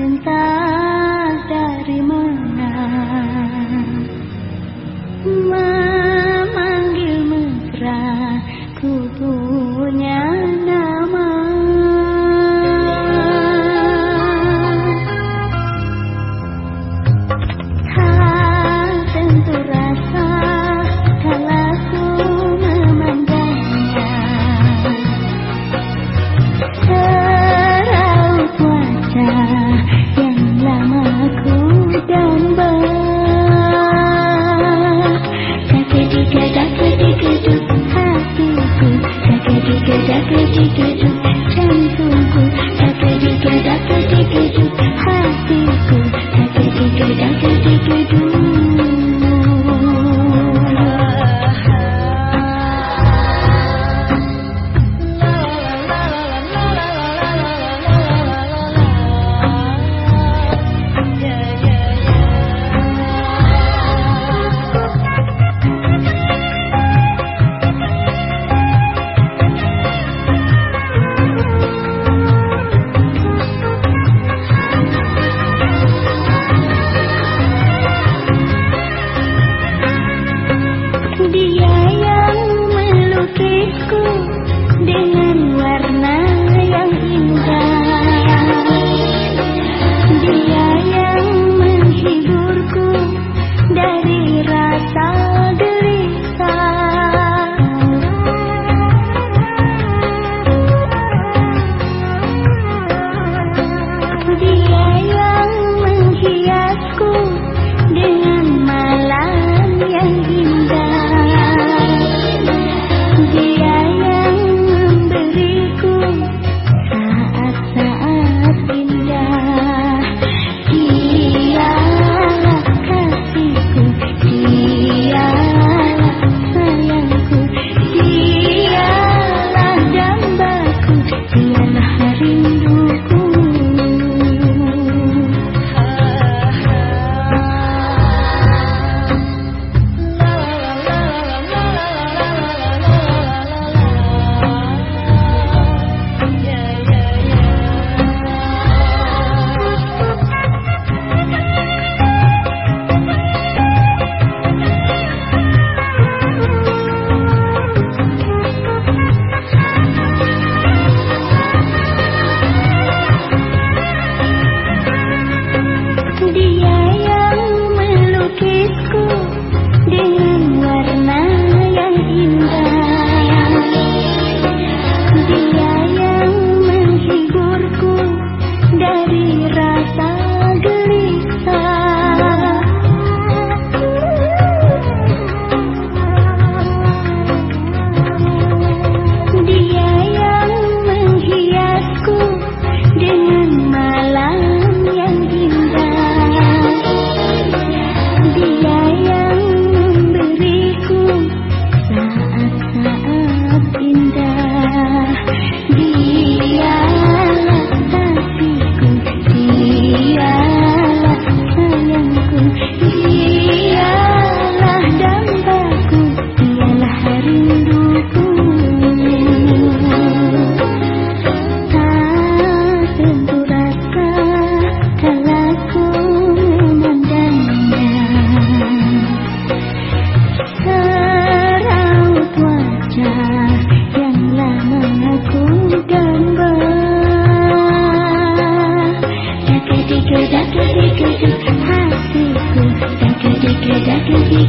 等待。good.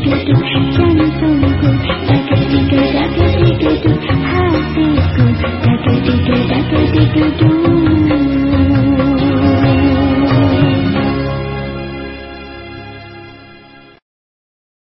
别丢失。